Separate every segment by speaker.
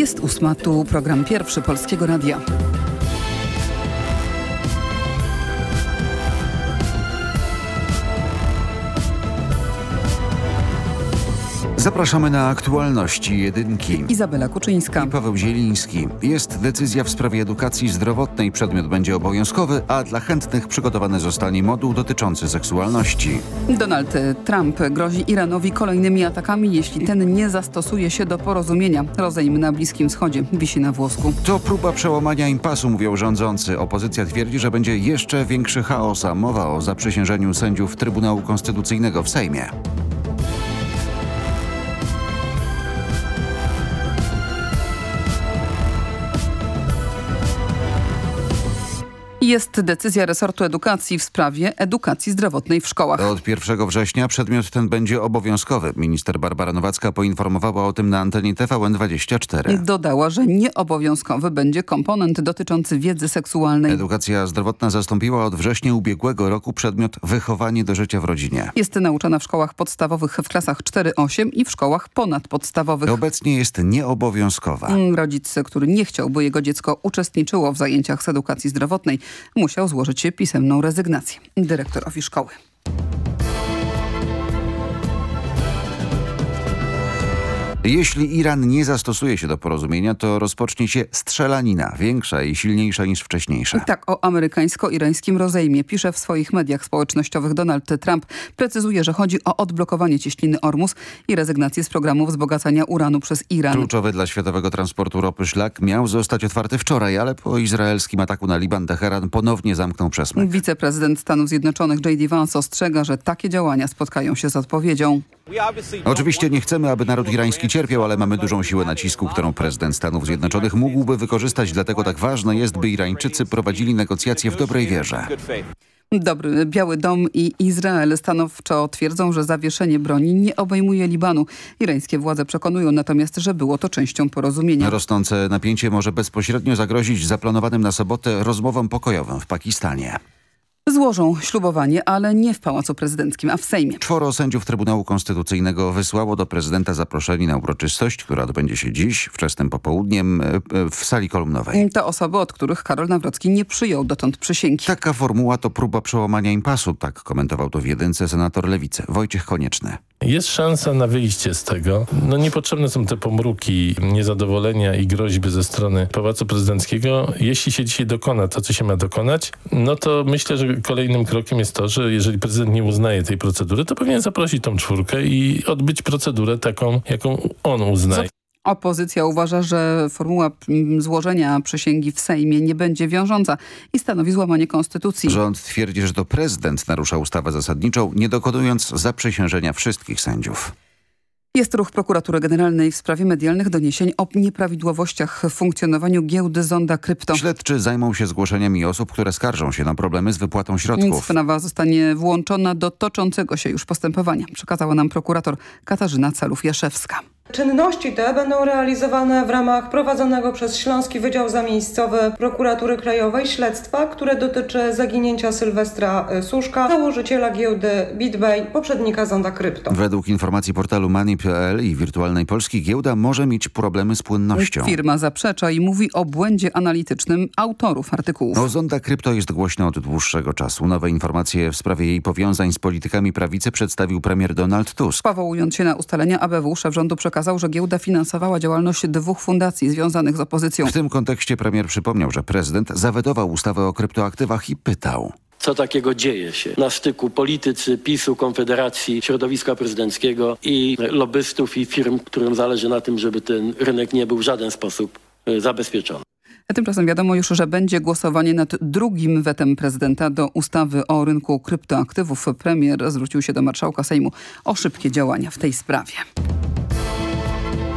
Speaker 1: Jest ósma, tu program pierwszy Polskiego Radia.
Speaker 2: Zapraszamy na aktualności jedynki.
Speaker 1: Izabela Kuczyńska.
Speaker 2: I Paweł Zieliński. Jest decyzja w sprawie edukacji zdrowotnej. Przedmiot będzie obowiązkowy, a dla chętnych przygotowany zostanie moduł dotyczący seksualności.
Speaker 1: Donald Trump grozi Iranowi kolejnymi atakami, jeśli ten nie zastosuje się do porozumienia. Rozejm na Bliskim Wschodzie wisi na włosku.
Speaker 2: To próba przełamania impasu, mówią rządzący. Opozycja twierdzi, że będzie jeszcze większy chaos, a mowa o zaprzysiężeniu sędziów Trybunału Konstytucyjnego w Sejmie.
Speaker 1: Jest decyzja resortu edukacji w sprawie edukacji zdrowotnej w szkołach.
Speaker 2: Od 1 września przedmiot ten będzie obowiązkowy. Minister Barbara Nowacka poinformowała o tym na antenie TVN24.
Speaker 1: Dodała, że nieobowiązkowy będzie komponent dotyczący wiedzy seksualnej.
Speaker 2: Edukacja zdrowotna zastąpiła od września ubiegłego roku przedmiot wychowanie do życia w rodzinie.
Speaker 1: Jest nauczana w szkołach podstawowych w klasach 4-8 i w szkołach ponadpodstawowych.
Speaker 2: Obecnie jest nieobowiązkowa.
Speaker 1: Rodzic, który nie chciał, by jego dziecko uczestniczyło w zajęciach z edukacji zdrowotnej, musiał złożyć pisemną rezygnację dyrektorowi szkoły.
Speaker 2: Jeśli Iran nie zastosuje się do porozumienia, to rozpocznie się strzelanina, większa i silniejsza niż wcześniejsza.
Speaker 1: Tak o amerykańsko-irańskim rozejmie pisze w swoich mediach społecznościowych Donald Trump. Precyzuje, że chodzi o odblokowanie cieśniny Ormus i rezygnację z programu wzbogacania uranu przez Iran.
Speaker 2: Kluczowy dla światowego transportu ropy szlak miał zostać otwarty wczoraj, ale po izraelskim ataku na Liban Teheran ponownie zamknął przesmyk.
Speaker 1: Wiceprezydent Stanów Zjednoczonych J.D. Vance ostrzega, że takie działania spotkają się z odpowiedzią.
Speaker 2: Oczywiście nie chcemy, aby naród irański cierpiał, ale mamy dużą siłę nacisku, którą prezydent Stanów Zjednoczonych mógłby wykorzystać. Dlatego tak ważne jest, by Irańczycy prowadzili negocjacje w dobrej wierze.
Speaker 1: Dobry. Biały Dom i Izrael stanowczo twierdzą, że zawieszenie broni nie obejmuje Libanu. Irańskie władze przekonują natomiast, że było to częścią porozumienia.
Speaker 2: Rosnące napięcie może bezpośrednio zagrozić zaplanowanym na sobotę rozmowom pokojowym w Pakistanie.
Speaker 1: Złożą ślubowanie, ale nie w Pałacu Prezydenckim, a w Sejmie.
Speaker 2: Czworo sędziów Trybunału Konstytucyjnego wysłało do prezydenta zaproszenie na uroczystość, która odbędzie się dziś, wczesnym popołudniem, w sali kolumnowej.
Speaker 1: To osoby, od których Karol Nawrocki nie przyjął dotąd przysięgi.
Speaker 2: Taka formuła to próba przełamania impasu, tak komentował to w jedynce senator Lewicy, Wojciech Konieczny.
Speaker 3: Jest szansa na wyjście z tego. No niepotrzebne są te pomruki, niezadowolenia i groźby ze strony Pałacu Prezydenckiego. Jeśli się dzisiaj dokona to, co się ma dokonać, no to myślę, że kolejnym krokiem jest to, że jeżeli prezydent nie uznaje tej procedury, to powinien zaprosić tą czwórkę i odbyć procedurę taką, jaką on uznaje.
Speaker 1: Opozycja uważa, że formuła złożenia przysięgi w Sejmie nie będzie wiążąca i stanowi złamanie konstytucji.
Speaker 2: Rząd twierdzi, że to prezydent narusza ustawę zasadniczą, nie dokonując zaprzysiężenia wszystkich sędziów.
Speaker 1: Jest ruch prokuratury generalnej w sprawie medialnych doniesień o nieprawidłowościach w funkcjonowaniu giełdy Zonda Krypto.
Speaker 2: Śledczy zajmą się zgłoszeniami osób, które skarżą się na problemy z wypłatą środków.
Speaker 1: Sprawa zostanie włączona do toczącego się już postępowania, przekazała nam prokurator Katarzyna Calów-Jaszewska.
Speaker 4: Czynności te będą realizowane w ramach prowadzonego przez Śląski Wydział Zamiejscowy Prokuratury Krajowej śledztwa, które dotyczy zaginięcia Sylwestra Suszka, założyciela giełdy BitBay, poprzednika Zonda Krypto.
Speaker 2: Według informacji portalu Money.pl i Wirtualnej Polski giełda może mieć problemy z płynnością.
Speaker 1: Firma zaprzecza i mówi o błędzie analitycznym autorów artykułów.
Speaker 2: O Zonda Krypto jest głośno od dłuższego czasu. Nowe informacje w sprawie jej powiązań z politykami prawicy przedstawił premier Donald Tusk.
Speaker 1: Powołując się na ustalenia ABW, szef rządu przekazał przekazał, że giełda finansowała działalność dwóch fundacji związanych z opozycją.
Speaker 2: W tym kontekście premier przypomniał, że prezydent zawetował ustawę o kryptoaktywach i pytał
Speaker 5: co takiego dzieje się na styku politycy, PiSu, Konfederacji, środowiska prezydenckiego i lobbystów i firm, którym zależy na tym, żeby ten rynek nie był w żaden sposób zabezpieczony.
Speaker 1: Tymczasem wiadomo już, że będzie głosowanie nad drugim wetem prezydenta do ustawy o rynku kryptoaktywów. Premier zwrócił się do marszałka Sejmu o szybkie działania w tej sprawie.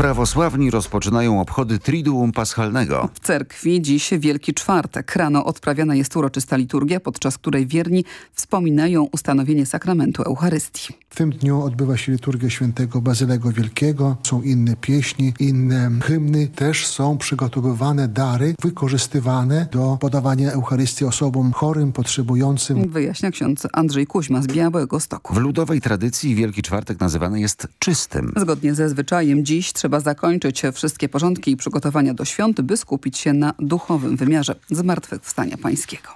Speaker 2: Prawosławni rozpoczynają obchody Triduum Paschalnego.
Speaker 1: W cerkwi dziś Wielki Czwartek. Rano odprawiana jest uroczysta liturgia, podczas której wierni wspominają ustanowienie sakramentu Eucharystii.
Speaker 6: W tym dniu odbywa się liturgia świętego Bazylego Wielkiego. Są inne pieśni, inne hymny. Też są przygotowywane dary wykorzystywane do podawania Eucharystii osobom chorym, potrzebującym.
Speaker 1: Wyjaśnia ksiądz Andrzej Kuźma z Białego Stoku.
Speaker 2: W ludowej tradycji Wielki Czwartek nazywany jest czystym.
Speaker 1: Zgodnie ze zwyczajem dziś trzeba zakończyć wszystkie porządki i przygotowania do świąt, by skupić się na duchowym wymiarze zmartwychwstania pańskiego.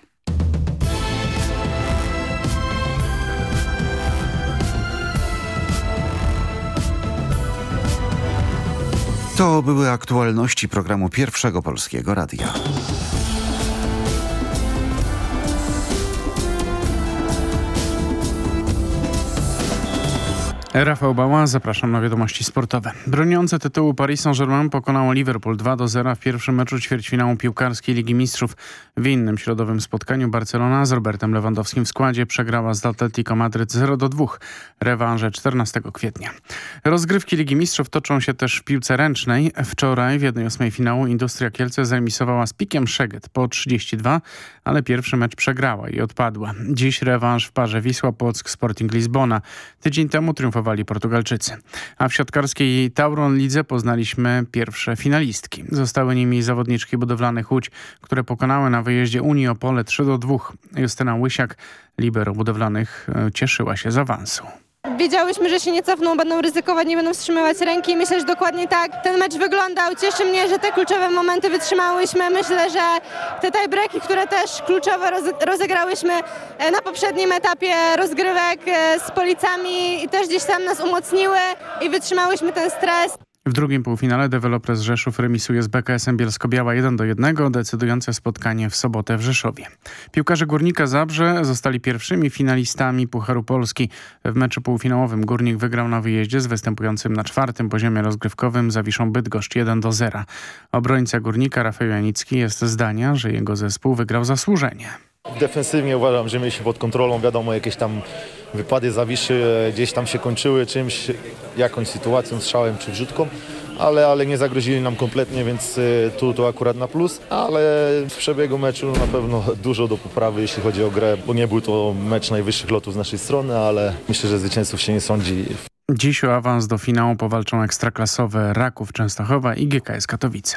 Speaker 2: To były aktualności programu Pierwszego Polskiego Radia.
Speaker 7: Rafał Bała, zapraszam na wiadomości sportowe. Broniące tytułu Paris Saint-Germain pokonało Liverpool 2 do 0 w pierwszym meczu ćwierćfinału piłkarskiej Ligi Mistrzów. W innym środowym spotkaniu Barcelona z Robertem Lewandowskim w składzie przegrała z Atletico Madryt 0 do 2. Rewanże 14 kwietnia. Rozgrywki Ligi Mistrzów toczą się też w piłce ręcznej. Wczoraj w 1-8 finału Industria Kielce zremisowała z Pikiem Szeged po 32, ale pierwszy mecz przegrała i odpadła. Dziś rewanż w parze Wisła Płock Sporting Lizbona. Tydzień temu triumfowali Portugalczycy. A w siatkarskiej Tauron Lidze poznaliśmy pierwsze finalistki. Zostały nimi zawodniczki budowlanych Łódź, które pokonały na wyjeździe Unii Opole 3 do 2. Justyna Łysiak, libero budowlanych, e, cieszyła się z awansu.
Speaker 8: Wiedziałyśmy, że się nie cofną, będą ryzykować, nie będą wstrzymywać ręki myślę, że dokładnie tak ten mecz wyglądał. Cieszy mnie, że te kluczowe momenty wytrzymałyśmy. Myślę, że te tiebreaki, które też kluczowe roz- rozegrałyśmy e, na poprzednim etapie rozgrywek e, z Policami i też gdzieś tam nas umocniły i wytrzymałyśmy ten stres.
Speaker 7: W drugim półfinale deweloper z Rzeszów remisuje z BKS-em Bielsko-Biała 1 do 1, decydujące spotkanie w sobotę w Rzeszowie. Piłkarze Górnika Zabrze zostali pierwszymi finalistami Pucharu Polski. W meczu półfinałowym Górnik wygrał na wyjeździe z występującym na czwartym poziomie rozgrywkowym Zawiszą Bydgoszcz 1 do 0. Obrońca Górnika Rafał Janicki jest zdania, że jego zespół wygrał zasłużenie.
Speaker 9: Defensywnie uważam, że mieliśmy pod kontrolą, wiadomo, jakieś tam wypady zawiszy e, gdzieś tam się kończyły czymś, jakąś sytuacją, strzałem czy wrzutką, ale, ale nie zagrozili nam kompletnie, więc e, tu to akurat na plus, ale w przebiegu meczu na pewno dużo do poprawy, jeśli chodzi o grę, bo nie był to mecz najwyższych lotów z naszej strony, ale myślę, że zwycięzców się nie sądzi.
Speaker 7: Dziś o awans do finału powalczą ekstraklasowe Raków Częstochowa i GKS Katowice.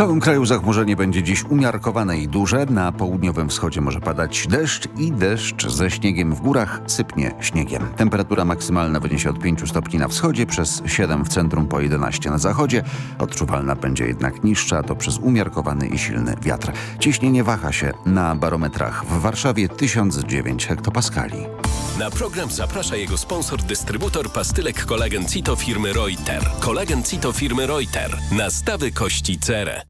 Speaker 2: Całym kraju zachmurzenie będzie dziś umiarkowane i duże. Na południowym wschodzie może padać deszcz i deszcz ze śniegiem w górach sypnie śniegiem. Temperatura maksymalna wyniesie od 5 stopni na wschodzie, przez 7 w centrum, po 11 na zachodzie. Odczuwalna będzie jednak niższa, to przez umiarkowany i silny wiatr. Ciśnienie waha się na barometrach w Warszawie 1009 hektopaskali.
Speaker 10: Na program zaprasza jego sponsor, dystrybutor pastylek kolagen Cito firmy Reuter. Kolagen Cito firmy Reuter. Nastawy kości cerę.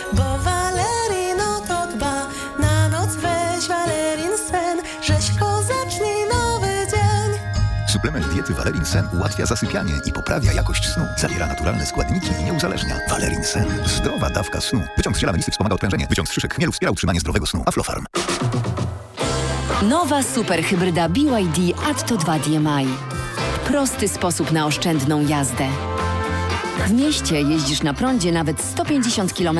Speaker 11: diety Valerin Sen ułatwia zasypianie i poprawia jakość snu. Zawiera naturalne składniki i nie uzależnia. Valerin Sen. Zdrowa dawka snu. Wyciąg z ziela melisy wspomaga odprężenie. Wyciąg z szyszek chmielu wspiera utrzymanie zdrowego snu. Aflofarm.
Speaker 12: Nowa superhybryda BYD Atto 2 DMI. Prosty sposób na oszczędną jazdę. W mieście jeździsz na prądzie nawet 150 km.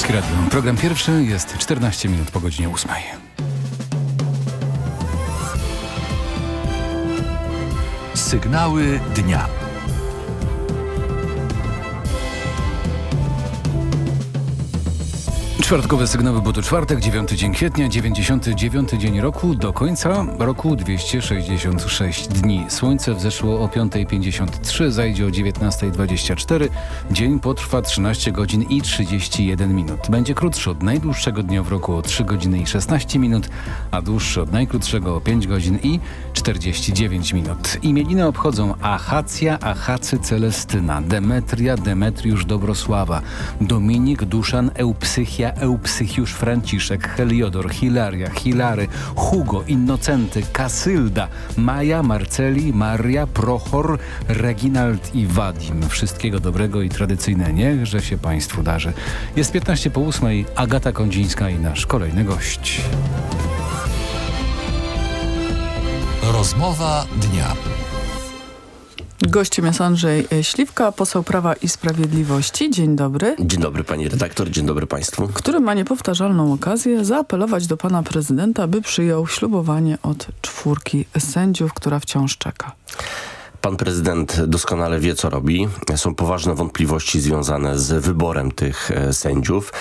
Speaker 13: Polski Radio. Program pierwszy jest 14 minut po godzinie 8.
Speaker 14: Sygnały dnia.
Speaker 13: Czwartkowe sygnały, bo to czwartek, 9 dzień kwietnia, 99 dzień roku, do końca roku 266 dni. Słońce wzeszło o 5.53, zajdzie o 19.24. Dzień potrwa 13 godzin i 31 minut. Będzie krótszy od najdłuższego dnia w roku o 3 godziny i 16 minut, a dłuższy od najkrótszego o 5 godzin i 49 minut. Imieniny obchodzą Achacja, Achacy Celestyna, Demetria, Demetriusz Dobrosława, Dominik, Duszan, Eupsychia, Eupsychiusz Franciszek, Heliodor, Hilaria, Hilary, Hugo, Innocenty, Kasylda, Maja, Marceli, Maria, Prochor, Reginald i Wadim. Wszystkiego dobrego i tradycyjne niechże się Państwu darzy. Jest 15 po 8, Agata Kondzińska i nasz kolejny gość.
Speaker 14: Rozmowa dnia.
Speaker 15: Gościem jest Andrzej Śliwka, poseł Prawa i Sprawiedliwości. Dzień dobry.
Speaker 16: Dzień dobry pani redaktor, dzień dobry państwu.
Speaker 15: Który ma niepowtarzalną okazję zaapelować do pana prezydenta, by przyjął ślubowanie od czwórki sędziów, która wciąż czeka.
Speaker 16: Pan prezydent doskonale wie, co robi. Są poważne wątpliwości związane z wyborem tych e, sędziów.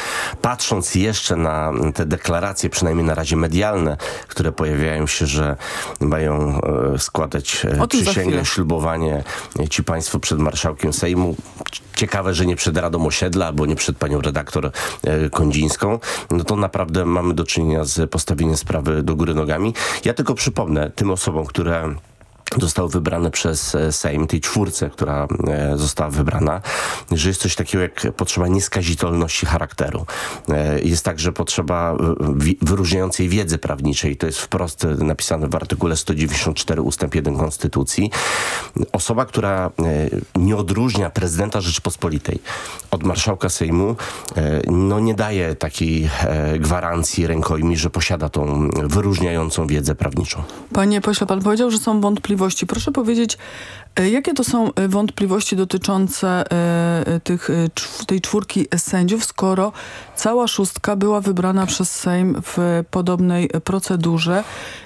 Speaker 16: Patrząc jeszcze na te deklaracje, przynajmniej na razie medialne, które pojawiają się, że mają e, składać e, przysięgę, ślubowanie ci państwo przed marszałkiem Sejmu. Ciekawe, że nie przed Radą Osiedla albo nie przed panią redaktor Kondzińską. No to naprawdę mamy do czynienia z postawieniem sprawy do góry nogami. Ja tylko przypomnę tym osobom, które zostały wybrane przez Sejm, tej czwórce, która została wybrana, że jest coś takiego jak potrzeba nieskazitelności charakteru. Jest także potrzeba wyróżniającej wiedzy prawniczej. To jest wprost napisane w artykule 194 ustęp 1 Konstytucji. Osoba, która nie odróżnia prezydenta Rzeczypospolitej od marszałka Sejmu, no nie daje takiej gwarancji rękojmi, że posiada tą wyróżniającą wiedzę prawniczą.
Speaker 15: Panie pośle, pan powiedział, że są wątpliwości wątpliwości. Proszę powiedzieć, jakie to są wątpliwości dotyczące tych, tej czwórki sędziów, skoro cała szóstka była wybrana przez Sejm w podobnej procedurze.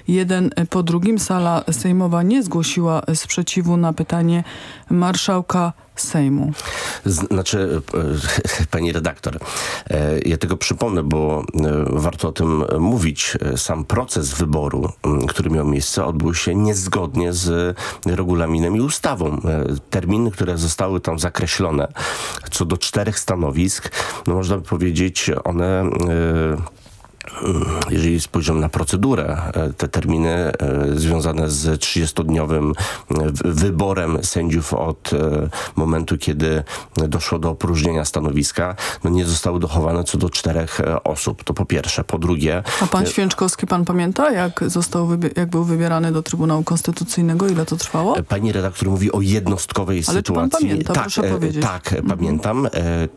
Speaker 15: Jeden po drugim sala sejmowa nie zgłosiła sprzeciwu na pytanie marszałka Sejmu.
Speaker 16: Znaczy, pani redaktor, ja tego przypomnę, bo warto o tym mówić. Sam proces wyboru, który miał miejsce, odbył się niezgodnie z regulaminem i ustawą. Terminy, które zostały tam zakreślone co do czterech stanowisk, no można by powiedzieć, one jeżeli spojrzymy na procedurę, te terminy związane z 30-dniowym wyborem sędziów od momentu, kiedy doszło do opróżnienia stanowiska, no nie zostały dochowane co do czterech osób. To po pierwsze. Po drugie...
Speaker 15: A pan Święczkowski, pan pamięta, jak, został jak był wybierany do Trybunału Konstytucyjnego? Ile to trwało?
Speaker 16: Pani redaktor mówi o jednostkowej
Speaker 15: Ale
Speaker 16: sytuacji.
Speaker 15: pan pamięta,
Speaker 16: tak,
Speaker 15: proszę powiedzieć.
Speaker 16: Tak, mhm. pamiętam.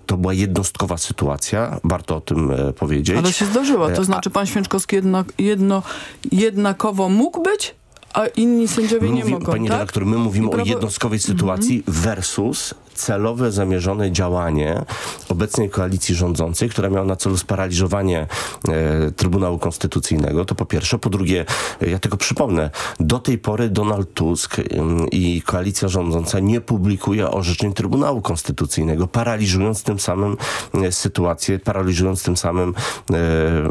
Speaker 16: To była jednostkowa sytuacja. Warto o tym powiedzieć.
Speaker 15: Ale się zdarzyła. To znaczy pan Święczkowski jedno, jedno, jednakowo mógł być, a inni sędziowie
Speaker 16: Mówi,
Speaker 15: nie mogą,
Speaker 16: Pani
Speaker 15: tak?
Speaker 16: redaktor, my mówimy
Speaker 15: prawo...
Speaker 16: o jednostkowej sytuacji mm -hmm. versus celowe, zamierzone działanie obecnej koalicji rządzącej, która miała na celu sparaliżowanie e, Trybunału Konstytucyjnego. To po pierwsze. Po drugie, ja tylko przypomnę, do tej pory Donald Tusk e, i koalicja rządząca nie publikuje orzeczeń Trybunału Konstytucyjnego, paraliżując tym samym e, sytuację, paraliżując tym samym,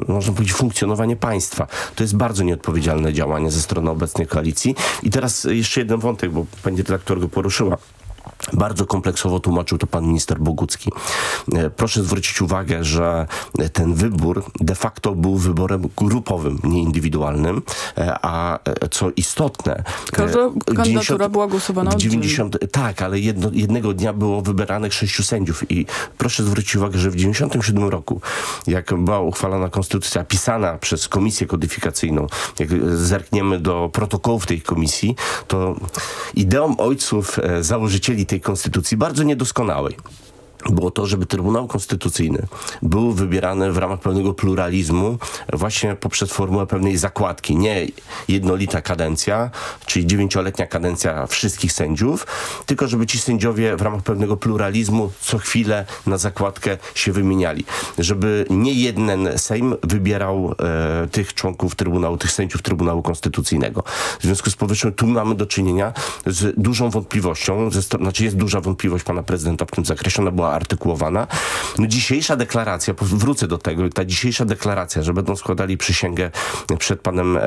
Speaker 16: można powiedzieć, funkcjonowanie państwa. To jest bardzo nieodpowiedzialne działanie ze strony obecnej koalicji. I teraz jeszcze jeden wątek, bo pani redaktor go poruszyła. Bardzo kompleksowo tłumaczył to pan minister Bogucki. Proszę zwrócić uwagę, że ten wybór de facto był wyborem grupowym, nie indywidualnym, a co istotne...
Speaker 15: Każda kandydatura 90, była głosowana
Speaker 16: 90, Tak, ale jedno, jednego dnia było wybieranych sześciu sędziów. I proszę zwrócić uwagę, że w 97 roku, jak była uchwalona konstytucja pisana przez komisję kodyfikacyjną, jak zerkniemy do protokołów tej komisji, to ideą ojców założycieli tej konstytucji, bardzo niedoskonałej. Było to, żeby Trybunał Konstytucyjny był wybierany w ramach pewnego pluralizmu właśnie poprzez formułę pewnej zakładki. Nie jednolita kadencja, czyli dziewięcioletnia kadencja wszystkich sędziów, tylko żeby ci sędziowie w ramach pewnego pluralizmu co chwilę na zakładkę się wymieniali. Żeby nie jeden Sejm wybierał e, tych członków Trybunału, tych sędziów Trybunału Konstytucyjnego. W związku z powyższym tu mamy do czynienia z dużą wątpliwością, ze, znaczy jest duża wątpliwość pana prezydenta w tym zakresie, ona była artykułowana. No dzisiejsza deklaracja, wrócę do tego, ta dzisiejsza deklaracja, że będą składali przysięgę przed panem e,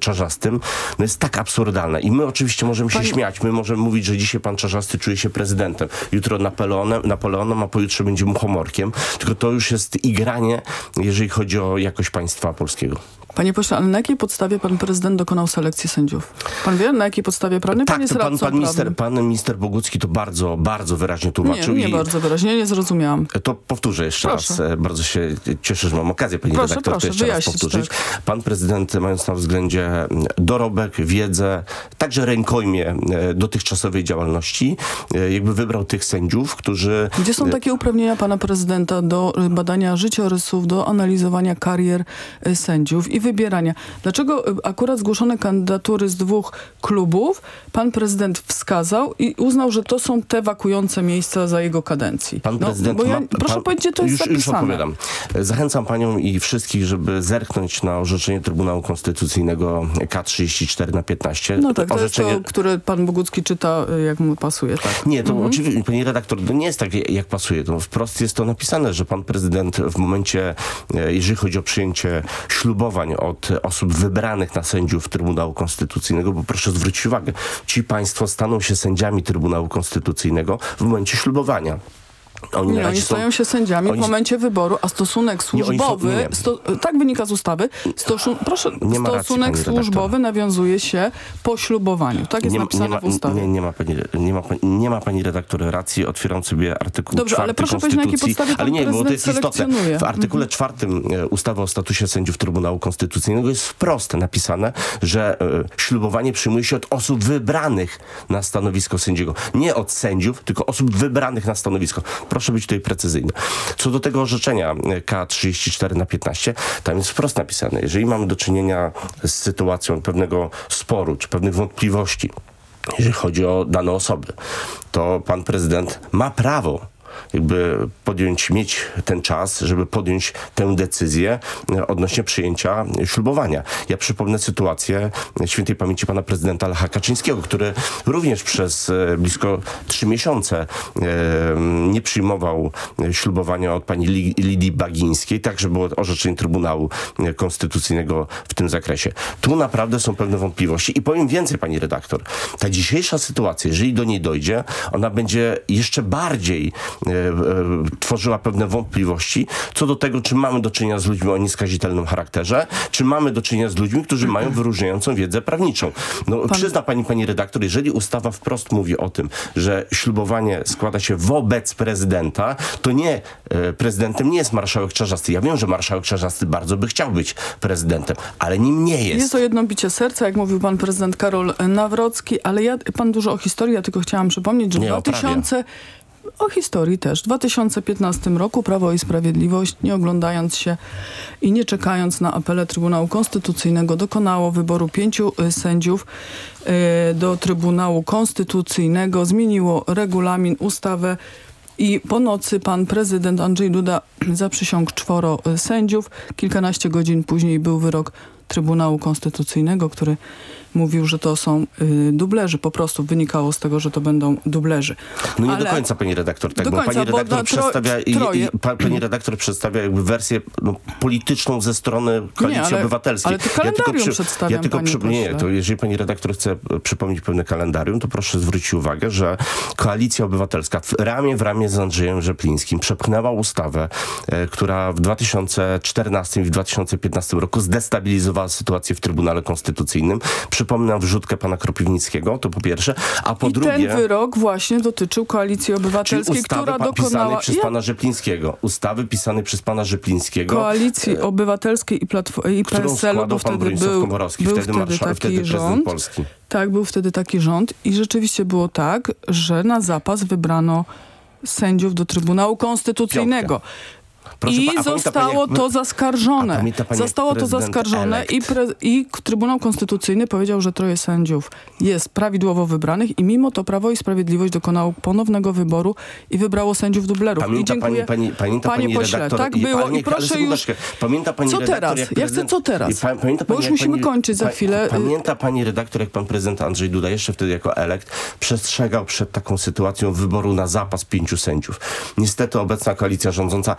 Speaker 16: Czarzastym, no jest tak absurdalna. I my oczywiście możemy się
Speaker 15: Pani-
Speaker 16: śmiać, my możemy mówić, że dzisiaj pan Czarzasty czuje się prezydentem, jutro Napoleonem, Napoleonem a pojutrze będzie muchomorkiem, tylko to już jest igranie, jeżeli chodzi o jakość państwa polskiego.
Speaker 15: Panie pośle, ale na jakiej podstawie pan prezydent dokonał selekcji sędziów? Pan wie, na jakiej podstawie prawnej? pan
Speaker 16: Tak,
Speaker 15: jest
Speaker 16: to pan, pan, minister, pan minister Bogucki to bardzo, bardzo wyraźnie
Speaker 15: Nie,
Speaker 16: tłumaczył.
Speaker 15: nie
Speaker 16: i
Speaker 15: bardzo wyraźnie, nie zrozumiałam.
Speaker 16: To powtórzę jeszcze
Speaker 15: Proszę.
Speaker 16: raz. E, Bardzo się cieszę, że mam okazję, pani
Speaker 15: Proszę,
Speaker 16: redaktor,
Speaker 15: proszę,
Speaker 16: to jeszcze raz powtórzyć.
Speaker 15: tak.
Speaker 16: Pan prezydent, mając na względzie mm, dorobek, wiedzę, także rękojmię e, dotychczasowej działalności, e, jakby wybrał tych sędziów, którzy...
Speaker 15: Gdzie są takie uprawnienia pana prezydenta do badania życiorysów, do analizowania karier sędziów i wybierania? Dlaczego y, akurat zgłoszone kandydatury z dwóch klubów pan prezydent wskazał i uznał, że to są te wakujące miejsca za jego kadencji?
Speaker 16: Pan
Speaker 15: No,
Speaker 16: prezydent
Speaker 15: bo ja,
Speaker 16: ma,
Speaker 15: proszę
Speaker 16: pan,
Speaker 15: powiedzieć, gdzie to jest
Speaker 16: już,
Speaker 15: zapisane.
Speaker 16: Już. Zachęcam panią i wszystkich, żeby zerknąć na orzeczenie Trybunału Konstytucyjnego K34 na 15.
Speaker 15: No tak, to
Speaker 16: orzeczenie...
Speaker 15: jest to, które pan Bogucki czyta, y, jak mu pasuje, tak.
Speaker 16: Nie, to
Speaker 15: Mhm.
Speaker 16: oczywiście, pani redaktor, to nie jest tak, jak pasuje. To wprost jest to napisane, że pan prezydent w momencie, e, jeżeli chodzi o przyjęcie ślubowań od osób wybranych na sędziów Trybunału Konstytucyjnego, bo proszę zwrócić uwagę, ci państwo staną się sędziami Trybunału Konstytucyjnego w momencie ślubowania. Oni
Speaker 15: Nie, oni
Speaker 16: są-
Speaker 15: stają się sędziami
Speaker 16: oni-
Speaker 15: w momencie wyboru, a stosunek
Speaker 16: Nie, oni są-
Speaker 15: służbowy,
Speaker 16: nie.
Speaker 15: sto, tak wynika z ustawy, proszę,
Speaker 16: Nie racji,
Speaker 15: stosunek
Speaker 16: redaktor.
Speaker 15: służbowy nawiązuje się po ślubowaniu. Tak jest
Speaker 16: nie,
Speaker 15: napisane
Speaker 16: nie ma,
Speaker 15: w ustawie.
Speaker 16: Nie, nie, ma pani, nie, ma, nie ma pani redaktor racji. Otwieram sobie artykuł
Speaker 15: Dobrze, ale proszę powiedzieć, na jakiej
Speaker 16: Konstytucji.
Speaker 15: podstawie
Speaker 16: Ale nie, bo to jest istotne. W artykule
Speaker 15: Mhm.
Speaker 16: czwartym e, ustawy o statusie sędziów Trybunału Konstytucyjnego jest wprost napisane, że e, ślubowanie przyjmuje się od osób wybranych na stanowisko sędziego. Nie od sędziów, tylko osób wybranych na stanowisko. Proszę być tutaj precyzyjny. Co do tego orzeczenia e, K34 na 15, tam jest wprost napisane, jeżeli mamy do czynienia z sytuacją pewnego sporu, czy pewnych wątpliwości, jeżeli chodzi o dane osoby, to pan prezydent ma prawo jakby podjąć, mieć ten czas, żeby podjąć tę decyzję e, odnośnie przyjęcia ślubowania. Ja przypomnę sytuację świętej pamięci pana prezydenta Lecha Kaczyńskiego, który również przez e, blisko trzy miesiące e, nie przyjmował e, ślubowania od pani Li- Lidii Bagińskiej, tak, że było orzeczenie Trybunału e, Konstytucyjnego w tym zakresie. Tu naprawdę są pewne wątpliwości i powiem więcej, pani redaktor. Ta dzisiejsza sytuacja, jeżeli do niej dojdzie, ona będzie jeszcze bardziej e, e, tworzyła pewne wątpliwości co do tego, czy mamy do czynienia z ludźmi o nieskazitelnym charakterze, czy mamy do czynienia z ludźmi, którzy mają wyróżniającą wiedzę prawniczą. No, przyzna pani, pani redaktor, jeżeli ustawa wprost mówi o tym, że ślubowanie składa się wobec prezydenta, to nie e, prezydentem nie jest marszałek Czarzasty. Ja wiem, że marszałek Czarzasty bardzo by chciał być prezydentem, ale nim nie jest.
Speaker 15: Jest to jedno bicie serca, jak mówił pan prezydent Karol Nawrocki, ale ja, pan dużo o historii, ja tylko chciałam przypomnieć, że w
Speaker 16: Nie, o
Speaker 15: 2000... O historii też. W 2015 roku Prawo i Sprawiedliwość, nie oglądając się i nie czekając na apele Trybunału Konstytucyjnego, dokonało wyboru pięciu y, sędziów y, do Trybunału Konstytucyjnego, zmieniło regulamin, ustawę i po nocy pan prezydent Andrzej Duda zaprzysiągł czworo y, sędziów. Kilkanaście godzin później był wyrok Trybunału Konstytucyjnego, który mówił, że to są y, dublerzy. Po prostu wynikało z tego, że to będą dublerzy.
Speaker 16: No nie
Speaker 15: Ale-
Speaker 16: do końca pani redaktor, tak,
Speaker 15: Do
Speaker 16: bo
Speaker 15: końca,
Speaker 16: pani
Speaker 15: bo
Speaker 16: redaktor
Speaker 15: tro-
Speaker 16: przedstawia i,
Speaker 15: troje-
Speaker 16: i pa, pani redaktor przedstawia jakby wersję no, polityczną ze strony Koalicji
Speaker 15: ale-
Speaker 16: Obywatelskiej.
Speaker 15: ale to kalendarium przedstawiam,
Speaker 16: ja tylko
Speaker 15: panie
Speaker 16: przy, nie, to jeżeli pani redaktor chce e, przypomnieć pewne kalendarium, to proszę zwrócić uwagę, że Koalicja Obywatelska w, ramię w ramię z Andrzejem Rzeplińskim przepchnęła ustawę, e, która w 2014 i w 2015 roku zdestabilizowała sytuację w Trybunale Konstytucyjnym. Przypominam wrzutkę pana Kropiwnickiego, to po pierwsze, a po
Speaker 15: I
Speaker 16: drugie...
Speaker 15: ten wyrok właśnie dotyczył Koalicji Obywatelskiej, która dokonała...
Speaker 16: przez
Speaker 15: Ja-
Speaker 16: pana Rzeplińskiego. Ustawy pisanej przez pana Rzeplińskiego.
Speaker 15: Koalicji Obywatelskiej i, Platfo- i PSL-u, bo wtedy
Speaker 16: Bronisław
Speaker 15: był,
Speaker 16: Komorowski,
Speaker 15: był
Speaker 16: wtedy,
Speaker 15: wtedy taki
Speaker 16: wtedy prezydent
Speaker 15: rząd.
Speaker 16: Polski.
Speaker 15: Tak, był wtedy taki rząd i rzeczywiście było tak, że na zapas wybrano sędziów do Trybunału Konstytucyjnego.
Speaker 16: Proszę
Speaker 15: I
Speaker 16: pa-
Speaker 15: zostało
Speaker 16: pani, jak-
Speaker 15: to zaskarżone.
Speaker 16: Pamięta pani,
Speaker 15: Zostało to zaskarżone i, pre, i Trybunał Konstytucyjny powiedział, że troje sędziów jest prawidłowo wybranych i mimo to Prawo i Sprawiedliwość dokonało ponownego wyboru i wybrało sędziów dublerów. I
Speaker 16: Pamięta
Speaker 15: dziękuję,
Speaker 16: pani, pani,
Speaker 15: pośle,
Speaker 16: redaktor,
Speaker 15: tak było
Speaker 16: pani,
Speaker 15: i proszę już...
Speaker 16: Pamięta pani
Speaker 15: Co
Speaker 16: redaktor,
Speaker 15: teraz? Ja chcę co teraz?
Speaker 16: I pa, pamięta
Speaker 15: Bo
Speaker 16: pani,
Speaker 15: już
Speaker 16: jak
Speaker 15: musimy kończyć za chwilę.
Speaker 16: Pamięta pani redaktor, jak pan prezydent Andrzej Duda, jeszcze wtedy jako elekt, przestrzegał przed taką sytuacją wyboru na zapas pięciu sędziów. Niestety obecna koalicja rządząca,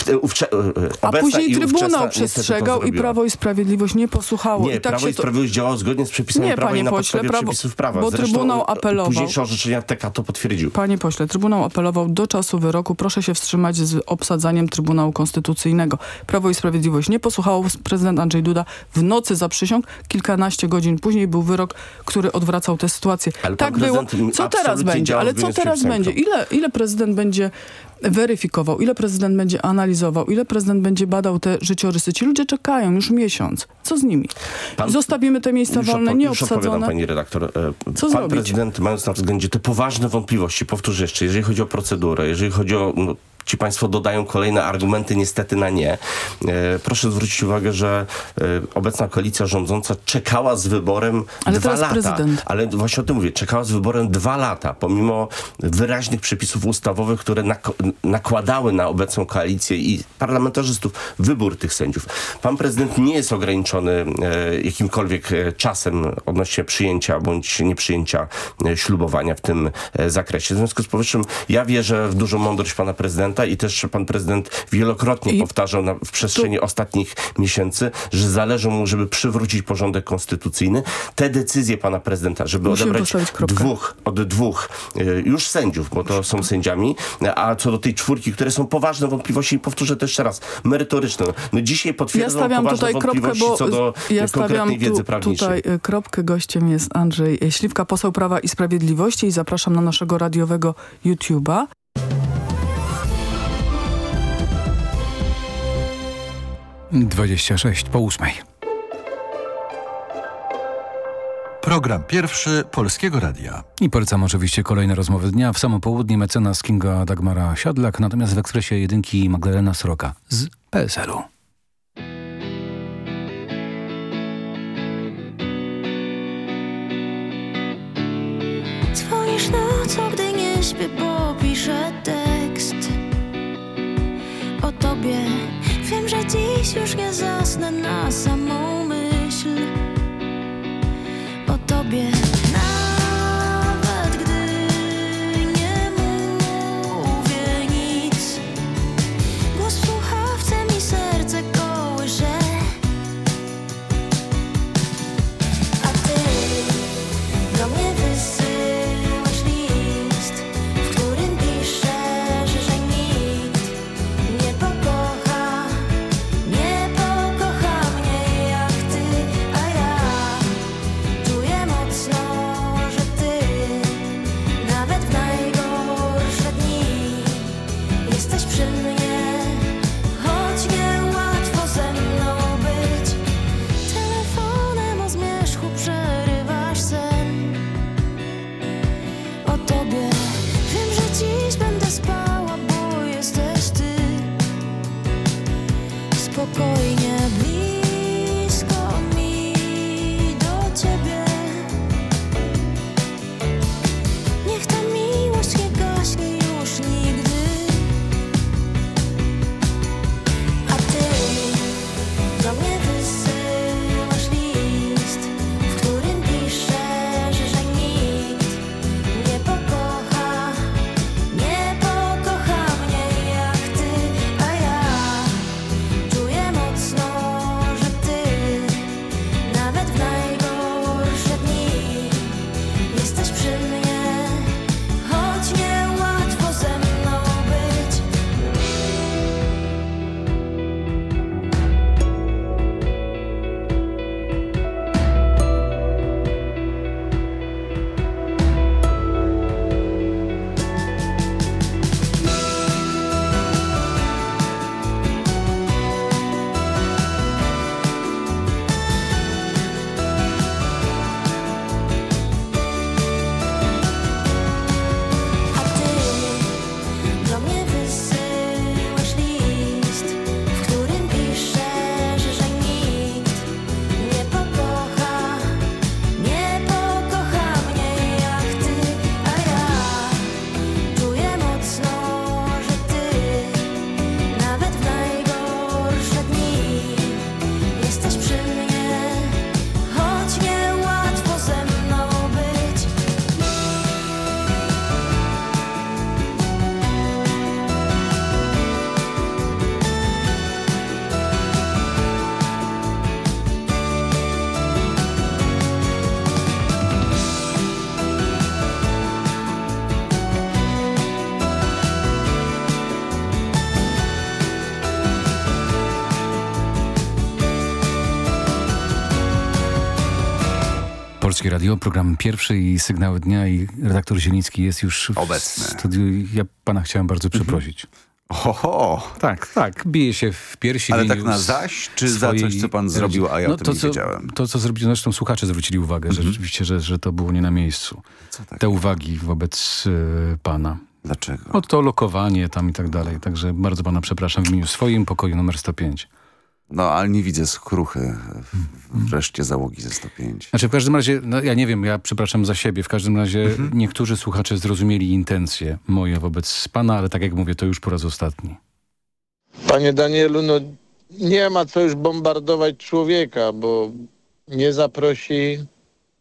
Speaker 16: e, w, w, ówcze, e,
Speaker 15: A później Trybunał
Speaker 16: to
Speaker 15: przestrzegał i. Prawo i Sprawiedliwość nie posłuchało.
Speaker 16: Nie,
Speaker 15: I tak
Speaker 16: Prawo i Sprawiedliwość działało zgodnie z przepisami
Speaker 15: Nie,
Speaker 16: prawa
Speaker 15: panie
Speaker 16: i na
Speaker 15: pośle, prawo-
Speaker 16: przepisów prawa.
Speaker 15: bo
Speaker 16: Zresztą
Speaker 15: Trybunał
Speaker 16: e,
Speaker 15: apelował.
Speaker 16: Późniejsze orzeczenia TK to potwierdził.
Speaker 15: Panie pośle, Trybunał apelował do czasu wyroku. Proszę się wstrzymać z obsadzaniem Trybunału Konstytucyjnego. Prawo i Sprawiedliwość nie posłuchało. Prezydent Andrzej Duda w nocy zaprzysiągł. Kilkanaście godzin później był wyrok, który odwracał tę sytuację.
Speaker 16: Ale
Speaker 15: tak było. Co teraz będzie? Ale co teraz będzie? Ile, ile prezydent będzie weryfikował? Ile prezydent będzie analizował? Ile prezydent będzie badał te życiorysy? Ci ludzie czekają już miesiąc. Co z nimi?
Speaker 16: Pan-
Speaker 15: Zostawimy te miejsca
Speaker 16: Już
Speaker 15: wolne, nieobsadzone.
Speaker 16: pani redaktor. E,
Speaker 15: Co
Speaker 16: Pan
Speaker 15: zrobić?
Speaker 16: prezydent, mając na względzie te poważne wątpliwości, powtórzę jeszcze, jeżeli chodzi o procedurę, jeżeli chodzi o... No, Ci państwo dodają kolejne argumenty niestety na nie. E, proszę zwrócić uwagę, że e, obecna koalicja rządząca czekała z wyborem
Speaker 15: Ale
Speaker 16: dwa lata.
Speaker 15: prezydent.
Speaker 16: Ale właśnie o tym mówię. Czekała z wyborem dwa lata, pomimo wyraźnych przepisów ustawowych, które nak nakładały na obecną koalicję i parlamentarzystów wybór tych sędziów. Pan prezydent nie jest ograniczony e, jakimkolwiek czasem odnośnie przyjęcia bądź nieprzyjęcia ślubowania w tym zakresie. W związku z powyższym ja wierzę w dużą mądrość pana prezydenta i też pan prezydent wielokrotnie
Speaker 15: I
Speaker 16: powtarzał na, w przestrzeni ostatnich miesięcy, że zależy mu, żeby przywrócić porządek konstytucyjny. Te decyzje pana prezydenta, żeby
Speaker 15: Musimy
Speaker 16: odebrać
Speaker 15: kropkę.
Speaker 16: dwóch, od dwóch e, już sędziów, bo to są sędziami, a co do tej czwórki, które są poważne wątpliwości i powtórzę to jeszcze raz, merytoryczne. No dzisiaj
Speaker 15: Ja
Speaker 16: potwierdzą
Speaker 15: stawiam
Speaker 16: poważne
Speaker 15: tutaj kropkę,
Speaker 16: wątpliwości
Speaker 15: bo
Speaker 16: co do
Speaker 15: ja
Speaker 16: e, konkretnej wiedzy
Speaker 15: tu,
Speaker 16: prawniczej.
Speaker 15: tutaj y, kropkę. Gościem jest Andrzej Śliwka, poseł Prawa i Sprawiedliwości i zapraszam na naszego radiowego YouTube'a.
Speaker 13: Dwadzieścia sześć po ósmej.
Speaker 17: Program pierwszy Polskiego Radia.
Speaker 13: I polecam oczywiście kolejne rozmowy dnia. W samo południe mecenas Kinga Dagmara Siadlak, natomiast w ekspresie jedynki Magdalena Sroka z PSL-u.
Speaker 18: Dzwonisz nocą, gdy nie śpię, bo piszę tekst o tobie. Wiem, że dziś już nie zasnę na samą myśl o tobie.
Speaker 13: Polskie Radio, program pierwszy i sygnały dnia i redaktor Zieliński jest już
Speaker 2: Obecny.
Speaker 13: w studiu. Ja pana chciałem bardzo przeprosić.
Speaker 2: Oho.
Speaker 13: Tak, tak. Bije się w piersi.
Speaker 2: Ale tak na zaś, czy za
Speaker 13: swojej
Speaker 2: coś, co pan zrobił, a ja o tym
Speaker 13: to,
Speaker 2: nie
Speaker 13: co,
Speaker 2: wiedziałem?
Speaker 13: To, co zrobił, zresztą słuchacze zwrócili uwagę, że rzeczywiście, że, że to było nie na miejscu. Te uwagi wobec y, pana.
Speaker 2: Dlaczego?
Speaker 13: No to lokowanie tam i tak dalej. Także bardzo pana przepraszam w imieniu swoim pokoju numer 105.
Speaker 2: No, ale nie widzę skruchy w- wreszcie załogi ze 105.
Speaker 13: Znaczy w każdym razie, no ja nie wiem, ja przepraszam za siebie, w każdym razie
Speaker 2: Mhm.
Speaker 13: niektórzy słuchacze zrozumieli intencje moje wobec pana, ale tak jak mówię, to już po raz ostatni.
Speaker 19: Panie Danielu, no nie ma co już bombardować człowieka, bo nie zaprosi,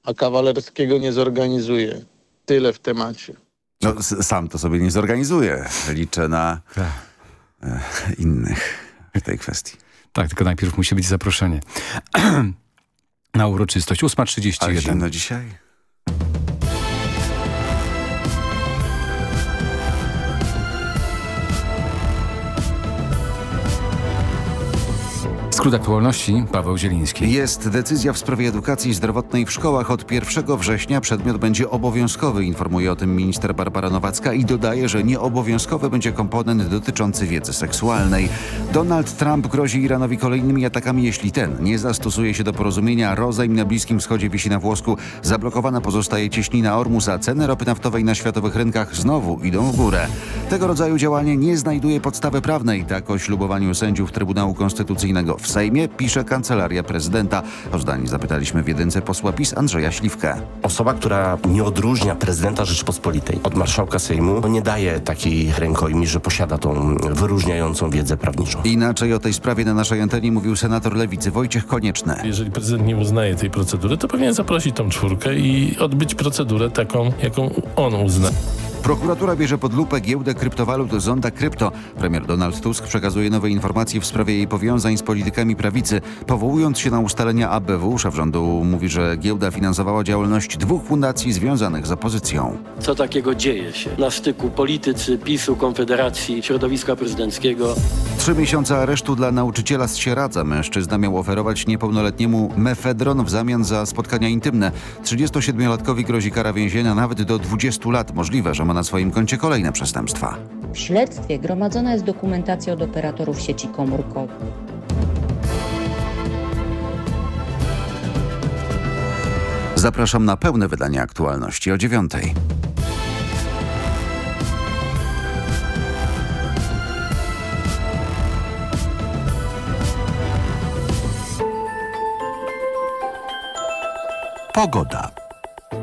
Speaker 19: a kawalerskiego nie zorganizuje. Tyle w temacie.
Speaker 2: No, sam to sobie nie zorganizuję. Liczę na e, innych w tej kwestii.
Speaker 13: Tak, tylko najpierw musi być zaproszenie. Na uroczystość.
Speaker 2: Ale
Speaker 13: 8.31.
Speaker 2: zimno dzisiaj?
Speaker 13: Skrót aktualności, Paweł Zieliński.
Speaker 2: Jest decyzja w sprawie edukacji zdrowotnej w szkołach. Od 1 września przedmiot będzie obowiązkowy, informuje o tym minister Barbara Nowacka i dodaje, że nieobowiązkowy będzie komponent dotyczący wiedzy seksualnej. Donald Trump grozi Iranowi kolejnymi atakami, jeśli ten nie zastosuje się do porozumienia. Rozejm na Bliskim Wschodzie wisi na włosku. Zablokowana pozostaje cieśnina Ormus, a ceny ropy naftowej na światowych rynkach znowu idą w górę. Tego rodzaju działanie nie znajduje podstawy prawnej. Tak o ślubowaniu sędziów Trybunału Konstytucyjnego w Sejmie pisze Kancelaria Prezydenta. O zdanie zapytaliśmy w jedynce posła PiS Andrzeja Śliwkę.
Speaker 16: Osoba, która nie odróżnia prezydenta Rzeczypospolitej od marszałka Sejmu, no nie daje takiej rękojmi, że posiada tą wyróżniającą wiedzę prawniczą.
Speaker 2: Inaczej o tej sprawie na naszej antenie mówił senator Lewicy Wojciech Konieczny.
Speaker 20: Jeżeli prezydent nie uznaje tej procedury, to powinien zaprosić tą czwórkę i odbyć procedurę taką, jaką on uzna.
Speaker 2: Prokuratura bierze pod lupę giełdę kryptowalut Zonda Krypto. Premier Donald Tusk przekazuje nowe informacje w sprawie jej powiązań z politykami prawicy. Powołując się na ustalenia ABW, szef rządu mówi, że giełda finansowała działalność dwóch fundacji związanych z opozycją.
Speaker 21: Co takiego dzieje się na styku politycy, PiSu, Konfederacji, środowiska prezydenckiego?
Speaker 2: Trzy miesiące aresztu dla nauczyciela z Sieradza. Mężczyzna miał oferować niepełnoletniemu mefedron w zamian za spotkania intymne. 37-latkowi grozi kara więzienia nawet do 20 lat. Możliwe, że ma na swoim koncie kolejne przestępstwa.
Speaker 14: W śledztwie gromadzona jest dokumentacja od operatorów sieci komórkowych.
Speaker 2: Zapraszam na pełne wydanie aktualności o dziewiątej. Pogoda.